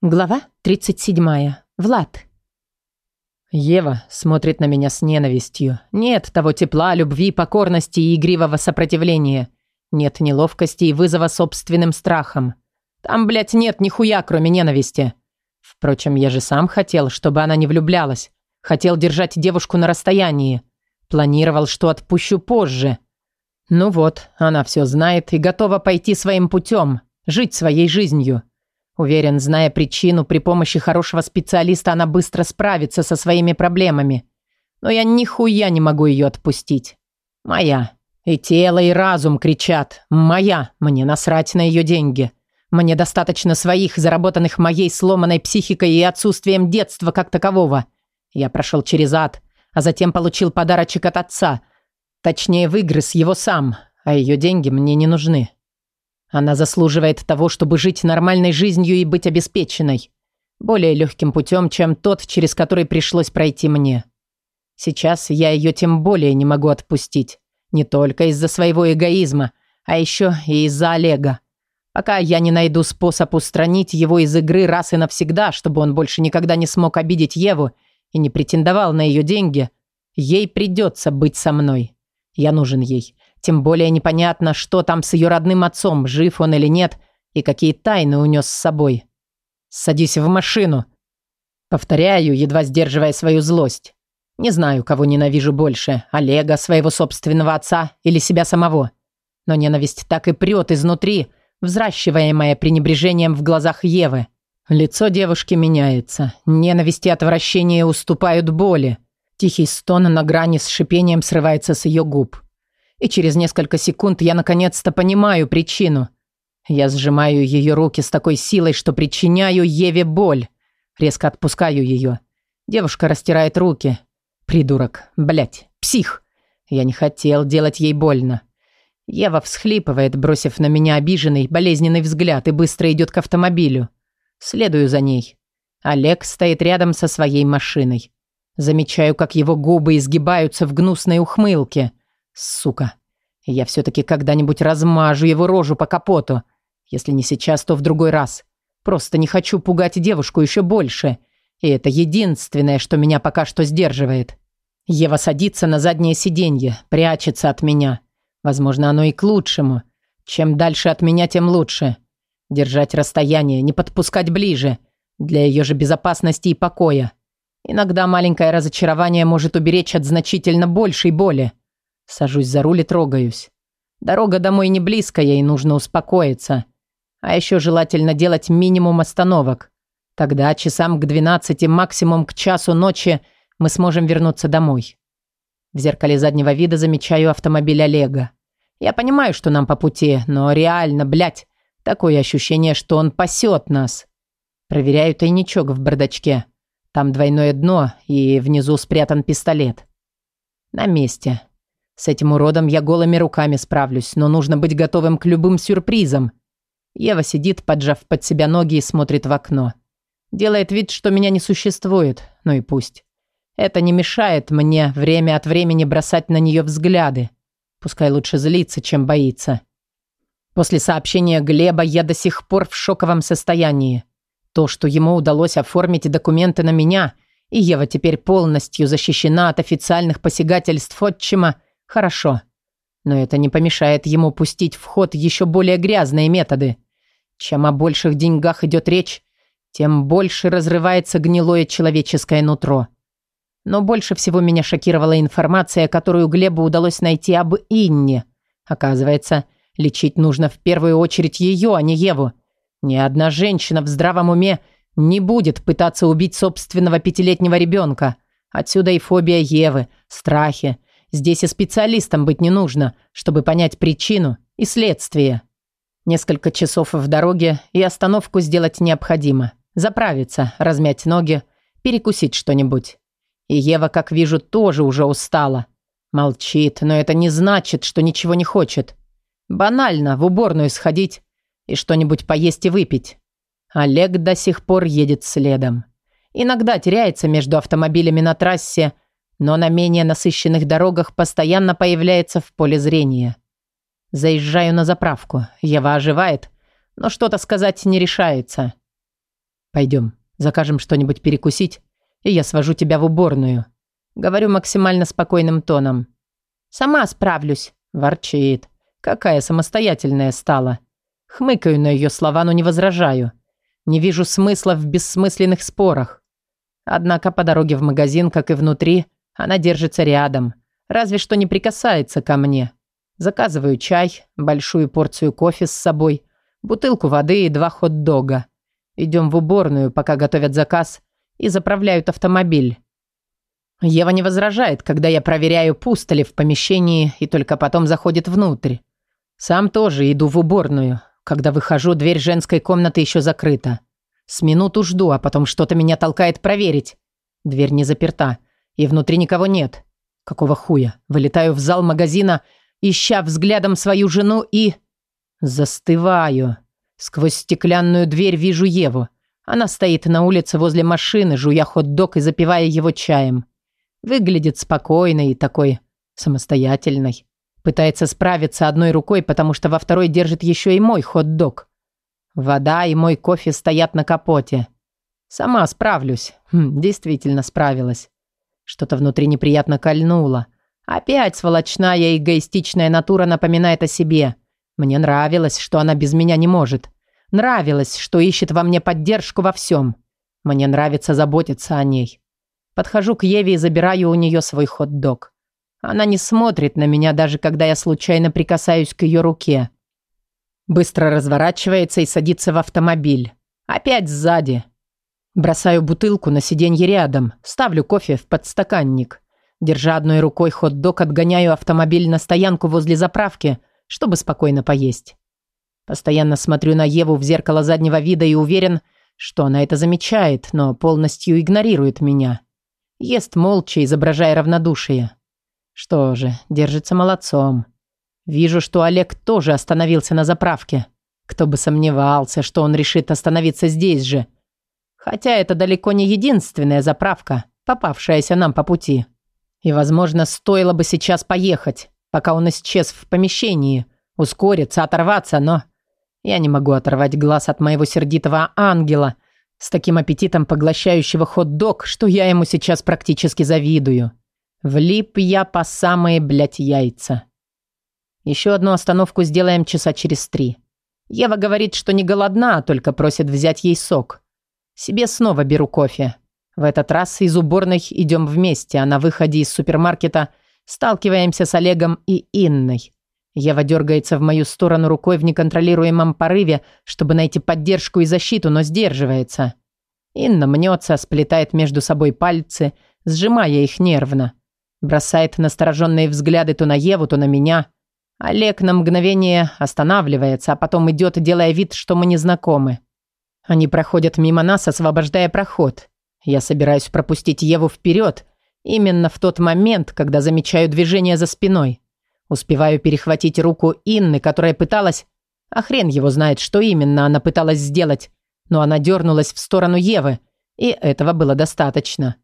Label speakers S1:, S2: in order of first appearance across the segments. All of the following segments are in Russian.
S1: Глава 37. Влад.
S2: Ева смотрит на меня с ненавистью. Нет того тепла, любви, покорности и игривого сопротивления. Нет неловкости и вызова собственным страхом. Там, блядь, нет нихуя, кроме ненависти. Впрочем, я же сам хотел, чтобы она не влюблялась. Хотел держать девушку на расстоянии. Планировал, что отпущу позже. Ну вот, она все знает и готова пойти своим путем, жить своей жизнью. Уверен, зная причину, при помощи хорошего специалиста она быстро справится со своими проблемами. Но я нихуя не могу ее отпустить. Моя. И тело, и разум кричат. Моя. Мне насрать на ее деньги. Мне достаточно своих, заработанных моей сломанной психикой и отсутствием детства как такового. Я прошел через ад, а затем получил подарочек от отца. Точнее, выгрыз его сам, а ее деньги мне не нужны. Она заслуживает того, чтобы жить нормальной жизнью и быть обеспеченной. Более легким путем, чем тот, через который пришлось пройти мне. Сейчас я ее тем более не могу отпустить. Не только из-за своего эгоизма, а еще и из-за Олега. Пока я не найду способ устранить его из игры раз и навсегда, чтобы он больше никогда не смог обидеть Еву и не претендовал на ее деньги, ей придется быть со мной. Я нужен ей. Тем более непонятно, что там с ее родным отцом, жив он или нет, и какие тайны унес с собой. «Садись в машину!» Повторяю, едва сдерживая свою злость. Не знаю, кого ненавижу больше, Олега, своего собственного отца или себя самого. Но ненависть так и прет изнутри, взращиваемая пренебрежением в глазах Евы. Лицо девушки меняется. Ненависть и отвращение уступают боли. Тихий стон на грани с шипением срывается с ее губ и через несколько секунд я наконец-то понимаю причину. Я сжимаю ее руки с такой силой, что причиняю Еве боль. Резко отпускаю ее. Девушка растирает руки. Придурок. Блять. Псих. Я не хотел делать ей больно. Ева всхлипывает, бросив на меня обиженный, болезненный взгляд и быстро идет к автомобилю. Следую за ней. Олег стоит рядом со своей машиной. Замечаю, как его губы изгибаются в гнусной ухмылке – Сука. Я все-таки когда-нибудь размажу его рожу по капоту. Если не сейчас, то в другой раз. Просто не хочу пугать девушку еще больше. И это единственное, что меня пока что сдерживает. Ева садится на заднее сиденье, прячется от меня. Возможно, оно и к лучшему. Чем дальше от меня, тем лучше. Держать расстояние, не подпускать ближе. Для ее же безопасности и покоя. Иногда маленькое разочарование может уберечь от значительно большей боли. Сажусь за руль и трогаюсь. Дорога домой не близкая, и нужно успокоиться. А еще желательно делать минимум остановок. Тогда часам к 12, максимум к часу ночи мы сможем вернуться домой. В зеркале заднего вида замечаю автомобиль Олега. Я понимаю, что нам по пути, но реально, блядь, такое ощущение, что он пасет нас. Проверяю тайничок в бардачке. Там двойное дно, и внизу спрятан пистолет. На месте. С этим уродом я голыми руками справлюсь, но нужно быть готовым к любым сюрпризам. Ева сидит, поджав под себя ноги и смотрит в окно. Делает вид, что меня не существует, ну и пусть. Это не мешает мне время от времени бросать на нее взгляды. Пускай лучше злится, чем боится. После сообщения Глеба я до сих пор в шоковом состоянии. То, что ему удалось оформить документы на меня, и Ева теперь полностью защищена от официальных посягательств отчима, Хорошо. Но это не помешает ему пустить в ход еще более грязные методы. Чем о больших деньгах идет речь, тем больше разрывается гнилое человеческое нутро. Но больше всего меня шокировала информация, которую Глебу удалось найти об Инне. Оказывается, лечить нужно в первую очередь ее, а не Еву. Ни одна женщина в здравом уме не будет пытаться убить собственного пятилетнего ребенка. Отсюда и фобия Евы, страхи, Здесь и специалистам быть не нужно, чтобы понять причину и следствие. Несколько часов в дороге и остановку сделать необходимо. Заправиться, размять ноги, перекусить что-нибудь. И Ева, как вижу, тоже уже устала. Молчит, но это не значит, что ничего не хочет. Банально в уборную сходить и что-нибудь поесть и выпить. Олег до сих пор едет следом. Иногда теряется между автомобилями на трассе – но на менее насыщенных дорогах постоянно появляется в поле зрения. Заезжаю на заправку. Ева оживает, но что-то сказать не решается. «Пойдем, закажем что-нибудь перекусить, и я свожу тебя в уборную». Говорю максимально спокойным тоном.
S1: «Сама справлюсь», –
S2: ворчит. «Какая самостоятельная стала». Хмыкаю на ее слова, но не возражаю. Не вижу смысла в бессмысленных спорах. Однако по дороге в магазин, как и внутри – она держится рядом, разве что не прикасается ко мне. Заказываю чай, большую порцию кофе с собой, бутылку воды и два хот-дога. Идем в уборную, пока готовят заказ и заправляют автомобиль. Ева не возражает, когда я проверяю, пусто ли в помещении, и только потом заходит внутрь. Сам тоже иду в уборную. Когда выхожу, дверь женской комнаты еще закрыта. С минуту жду, а потом что-то меня толкает проверить. Дверь не заперта. И внутри никого нет. Какого хуя? Вылетаю в зал магазина, ища взглядом свою жену и... Застываю. Сквозь стеклянную дверь вижу Еву. Она стоит на улице возле машины, жуя хот-дог и запивая его чаем. Выглядит спокойной и такой самостоятельной. Пытается справиться одной рукой, потому что во второй держит еще и мой хот-дог. Вода и мой кофе стоят на капоте. Сама справлюсь. Хм, действительно справилась. Что-то внутри неприятно кольнуло. Опять сволочная эгоистичная натура напоминает о себе. Мне нравилось, что она без меня не может. Нравилось, что ищет во мне поддержку во всем. Мне нравится заботиться о ней. Подхожу к Еве и забираю у нее свой хот-дог. Она не смотрит на меня, даже когда я случайно прикасаюсь к ее руке. Быстро разворачивается и садится в автомобиль. Опять сзади. Бросаю бутылку на сиденье рядом, ставлю кофе в подстаканник. Держа одной рукой хот-дог, отгоняю автомобиль на стоянку возле заправки, чтобы спокойно поесть. Постоянно смотрю на Еву в зеркало заднего вида и уверен, что она это замечает, но полностью игнорирует меня. Ест молча, изображая равнодушие. Что же, держится молодцом. Вижу, что Олег тоже остановился на заправке. Кто бы сомневался, что он решит остановиться здесь же – Хотя это далеко не единственная заправка, попавшаяся нам по пути. И, возможно, стоило бы сейчас поехать, пока он исчез в помещении, ускориться, оторваться, но... Я не могу оторвать глаз от моего сердитого ангела, с таким аппетитом поглощающего хот-дог, что я ему сейчас практически завидую. Влип я по самые, блядь, яйца. Еще одну остановку сделаем часа через три. Ева говорит, что не голодна, а только просит взять ей сок. Себе снова беру кофе. В этот раз из уборной идем вместе, а на выходе из супермаркета сталкиваемся с Олегом и Инной. Ева дергается в мою сторону рукой в неконтролируемом порыве, чтобы найти поддержку и защиту, но сдерживается. Инна мнется, сплетает между собой пальцы, сжимая их нервно. Бросает настороженные взгляды то на Еву, то на меня. Олег на мгновение останавливается, а потом идет, делая вид, что мы не знакомы. Они проходят мимо нас, освобождая проход. Я собираюсь пропустить Еву вперед, именно в тот момент, когда замечаю движение за спиной. Успеваю перехватить руку Инны, которая пыталась... А хрен его знает, что именно она пыталась сделать. Но она дернулась в сторону Евы, и этого было достаточно.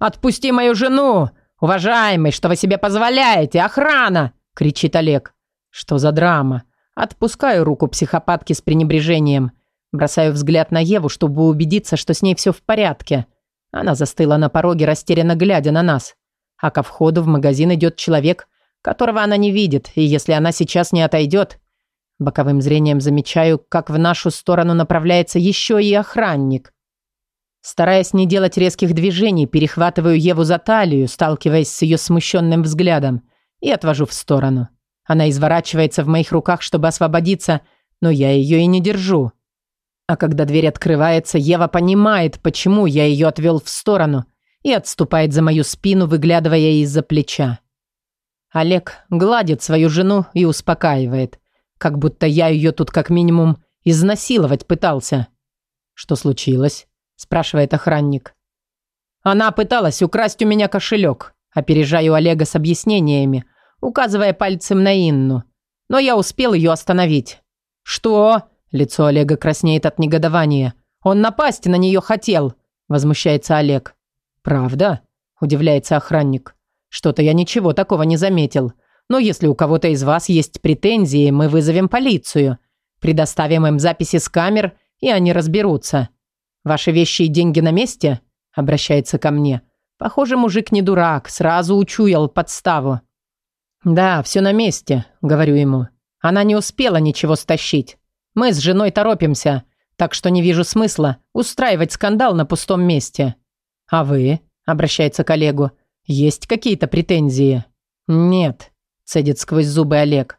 S2: «Отпусти мою жену! Уважаемый, что вы себе позволяете? Охрана!» – кричит Олег. «Что за драма?» Отпускаю руку психопатки с пренебрежением. Бросаю взгляд на Еву, чтобы убедиться, что с ней все в порядке. Она застыла на пороге, растерянно глядя на нас. А ко входу в магазин идет человек, которого она не видит, и если она сейчас не отойдет... Боковым зрением замечаю, как в нашу сторону направляется еще и охранник. Стараясь не делать резких движений, перехватываю Еву за талию, сталкиваясь с ее смущенным взглядом, и отвожу в сторону. Она изворачивается в моих руках, чтобы освободиться, но я ее и не держу. А когда дверь открывается, Ева понимает, почему я ее отвел в сторону и отступает за мою спину, выглядывая из-за плеча. Олег гладит свою жену и успокаивает, как будто я ее тут как минимум изнасиловать пытался. «Что случилось?» – спрашивает охранник. «Она пыталась украсть у меня кошелек», – опережаю Олега с объяснениями, указывая пальцем на Инну. Но я успел ее остановить. «Что?» Лицо Олега краснеет от негодования. «Он напасть на нее хотел!» – возмущается Олег. «Правда?» – удивляется охранник. «Что-то я ничего такого не заметил. Но если у кого-то из вас есть претензии, мы вызовем полицию. Предоставим им записи с камер, и они разберутся. Ваши вещи и деньги на месте?» – обращается ко мне. «Похоже, мужик не дурак, сразу учуял подставу». «Да, все на месте», – говорю ему. «Она не успела ничего стащить. Мы с женой торопимся, так что не вижу смысла устраивать скандал на пустом месте. А вы, обращается к Олегу, есть какие-то претензии? Нет, цедит сквозь зубы Олег.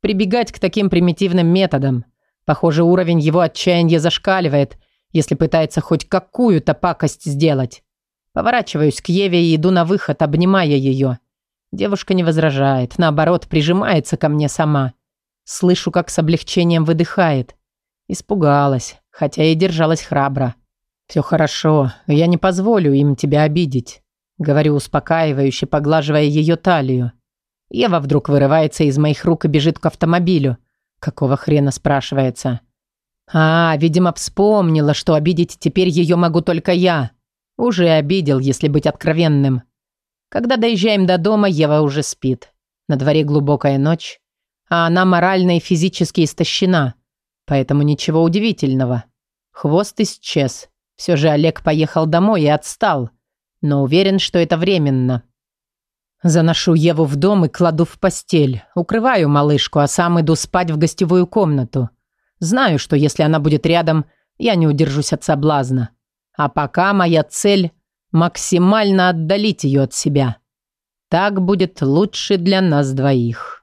S2: Прибегать к таким примитивным методам. Похоже, уровень его отчаяния зашкаливает, если пытается хоть какую-то пакость сделать. Поворачиваюсь к Еве и иду на выход, обнимая ее. Девушка не возражает, наоборот, прижимается ко мне сама. Слышу, как с облегчением выдыхает. Испугалась, хотя и держалась храбро. «Все хорошо, я не позволю им тебя обидеть», — говорю успокаивающе, поглаживая ее талию. Ева вдруг вырывается из моих рук и бежит к автомобилю. Какого хрена спрашивается? А, видимо, вспомнила, что обидеть теперь ее могу только я. Уже обидел, если быть откровенным. Когда доезжаем до дома, Ева уже спит. На дворе глубокая ночь а она морально и физически истощена. Поэтому ничего удивительного. Хвост исчез. Все же Олег поехал домой и отстал. Но уверен, что это временно. Заношу Еву в дом и кладу в постель. Укрываю малышку, а сам иду спать в гостевую комнату. Знаю, что если она будет рядом, я не удержусь от соблазна. А пока моя цель – максимально отдалить ее от себя. Так будет лучше для нас двоих.